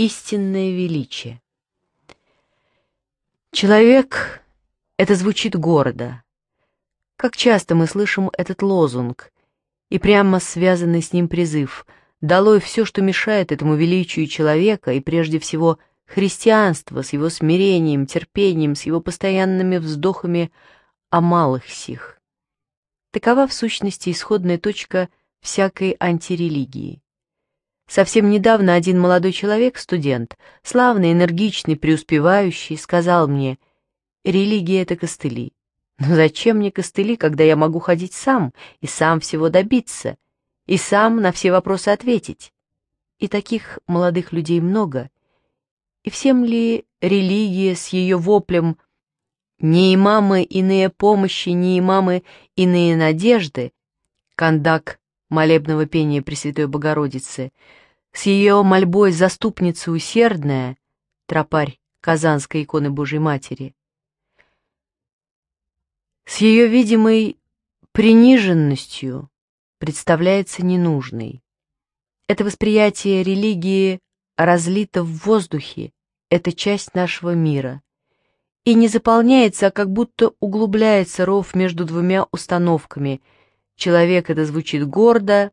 истинное величие. Человек — это звучит гордо. Как часто мы слышим этот лозунг и прямо связанный с ним призыв «Долой все, что мешает этому величию человека и прежде всего христианство с его смирением, терпением, с его постоянными вздохами о малых сих». Такова в сущности исходная точка всякой антирелигии. Совсем недавно один молодой человек, студент, славный, энергичный, преуспевающий, сказал мне, «Религия — это костыли». Но зачем мне костыли, когда я могу ходить сам и сам всего добиться, и сам на все вопросы ответить? И таких молодых людей много. И всем ли религия с ее воплем «Не имамы иные помощи, не имамы иные надежды» кондак молебного пения Пресвятой Богородицы — с ее мольбой заступница усердная, тропарь Казанской иконы Божьей Матери, с ее видимой приниженностью представляется ненужной. Это восприятие религии разлито в воздухе, это часть нашего мира, и не заполняется, а как будто углубляется ров между двумя установками. Человек это звучит гордо,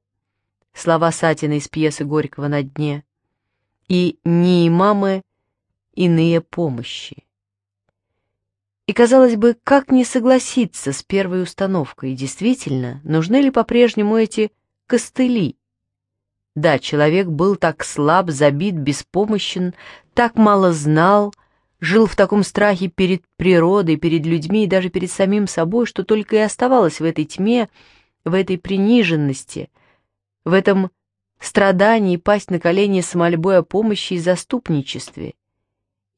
слова Сатина из пьесы Горького «На дне», и не имамы иные помощи. И, казалось бы, как не согласиться с первой установкой, действительно, нужны ли по-прежнему эти костыли? Да, человек был так слаб, забит, беспомощен, так мало знал, жил в таком страхе перед природой, перед людьми и даже перед самим собой, что только и оставалось в этой тьме, в этой приниженности, в этом страдании пасть на колени с мольбой о помощи и заступничестве.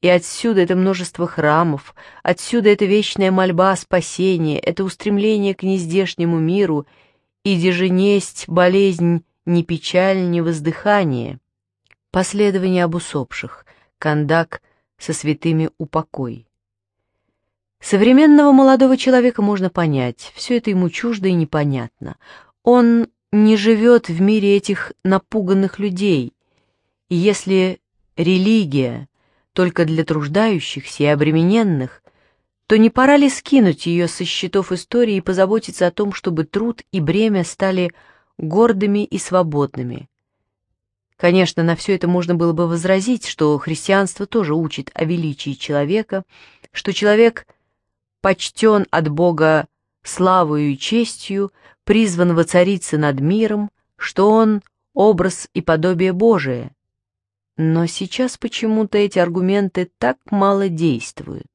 И отсюда это множество храмов, отсюда эта вечная мольба о спасении, это устремление к нездешнему миру, иди же несть болезнь, не печаль, не воздыхание. Последование об усопших, кондак со святыми упокой. Современного молодого человека можно понять, все это ему чуждо и непонятно. Он не живет в мире этих напуганных людей, и если религия только для труждающихся и обремененных, то не пора ли скинуть ее со счетов истории и позаботиться о том, чтобы труд и бремя стали гордыми и свободными? Конечно, на все это можно было бы возразить, что христианство тоже учит о величии человека, что человек почтен от Бога славою и честью, призван воцариться над миром, что он — образ и подобие Божие. Но сейчас почему-то эти аргументы так мало действуют.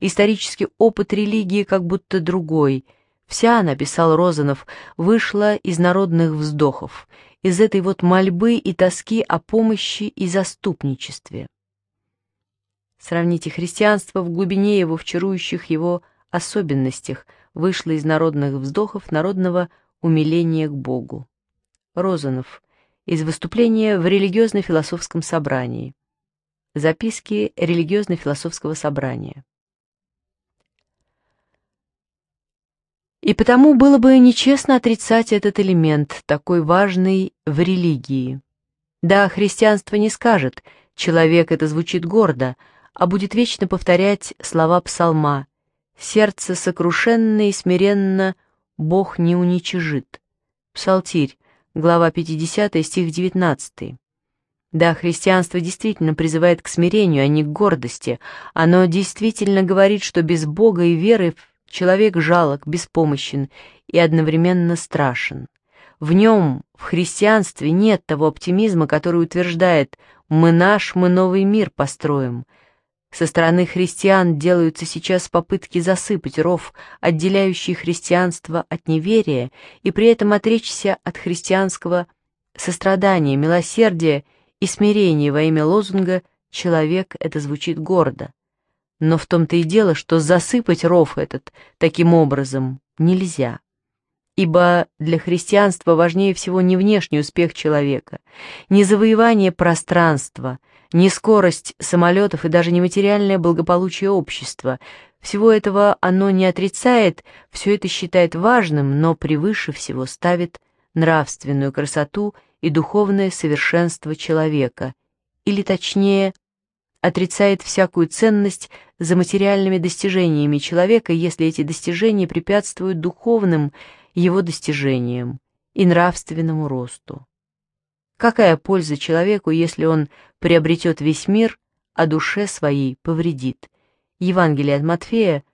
Исторический опыт религии как будто другой. Вся она, писал Розанов, вышла из народных вздохов, из этой вот мольбы и тоски о помощи и заступничестве. Сравните христианство в глубине его, в чарующих его особенностях, Вышло из народных вздохов, народного умиления к Богу. Розанов. Из выступления в религиозно-философском собрании. Записки религиозно-философского собрания. И потому было бы нечестно отрицать этот элемент, такой важный в религии. Да, христианство не скажет «человек» — это звучит гордо, а будет вечно повторять слова псалма сердце сокрушенно и смиренно Бог не уничижит. Псалтирь, глава 50, стих 19. Да, христианство действительно призывает к смирению, а не к гордости. Оно действительно говорит, что без Бога и веры человек жалок, беспомощен и одновременно страшен. В нем, в христианстве, нет того оптимизма, который утверждает «мы наш, мы новый мир построим», со стороны христиан делаются сейчас попытки засыпать ров, отделяющий христианство от неверия, и при этом отречься от христианского сострадания, милосердия и смирения во имя лозунга «Человек» — это звучит гордо. Но в том-то и дело, что засыпать ров этот таким образом нельзя. Ибо для христианства важнее всего не внешний успех человека, не завоевание пространства — ни скорость самолетов и даже не материальное благополучие общества. Всего этого оно не отрицает, все это считает важным, но превыше всего ставит нравственную красоту и духовное совершенство человека, или точнее, отрицает всякую ценность за материальными достижениями человека, если эти достижения препятствуют духовным его достижениям и нравственному росту. Какая польза человеку, если он приобретет весь мир, а душе своей повредит? Евангелие от Матфея,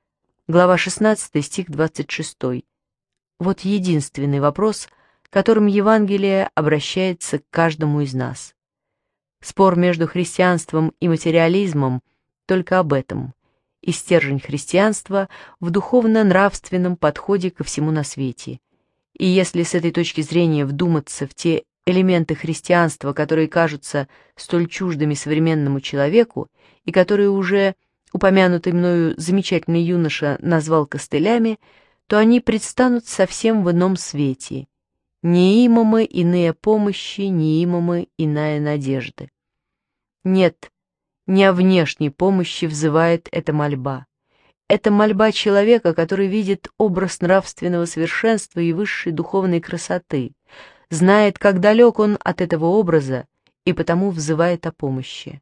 глава 16, стих 26. Вот единственный вопрос, которым Евангелие обращается к каждому из нас. Спор между христианством и материализмом только об этом, и стержень христианства в духовно-нравственном подходе ко всему на свете. И если с этой точки зрения вдуматься в те элементы христианства, которые кажутся столь чуждыми современному человеку и которые уже упомянутый мною замечательный юноша назвал костылями, то они предстанут совсем в ином свете. Неимомы иные помощи, неимомы иная надежды. Нет, не о внешней помощи взывает эта мольба. Это мольба человека, который видит образ нравственного совершенства и высшей духовной красоты — знает, как далек он от этого образа, и потому взывает о помощи.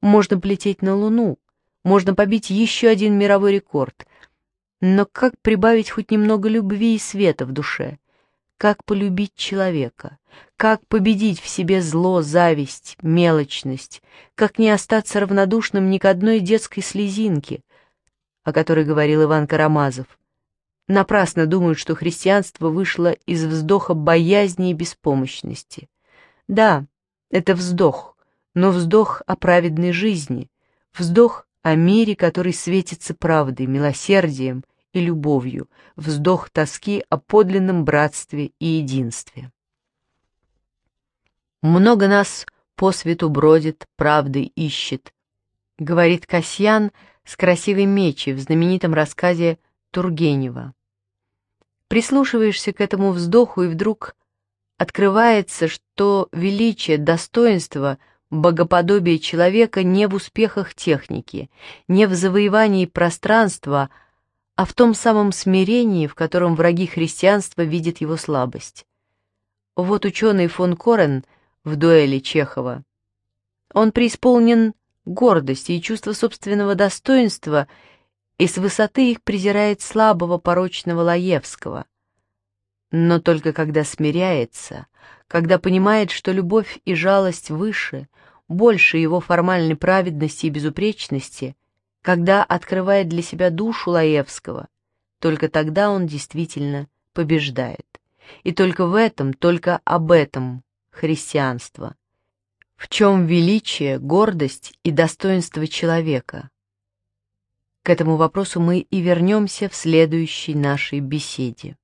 Можно полететь на Луну, можно побить еще один мировой рекорд, но как прибавить хоть немного любви и света в душе? Как полюбить человека? Как победить в себе зло, зависть, мелочность? Как не остаться равнодушным ни к одной детской слезинке, о которой говорил Иван Карамазов? напрасно думают, что христианство вышло из вздоха боязни и беспомощности. Да, это вздох, но вздох о праведной жизни, вздох о мире, который светится правдой, милосердием и любовью, вздох тоски о подлинном братстве и единстве. «Много нас по свету бродит, правды ищет», — говорит Касьян с красивой мечей в знаменитом рассказе Тургенева. Прислушиваешься к этому вздоху, и вдруг открывается, что величие, достоинство, богоподобие человека не в успехах техники, не в завоевании пространства, а в том самом смирении, в котором враги христианства видят его слабость. Вот ученый фон Корен в дуэли Чехова. Он преисполнен гордости и чувства собственного достоинства – и с высоты их презирает слабого порочного Лаевского. Но только когда смиряется, когда понимает, что любовь и жалость выше, больше его формальной праведности и безупречности, когда открывает для себя душу Лаевского, только тогда он действительно побеждает. И только в этом, только об этом христианство. В чем величие, гордость и достоинство человека, к этому вопросу мы и вернемся в следующей нашей беседе.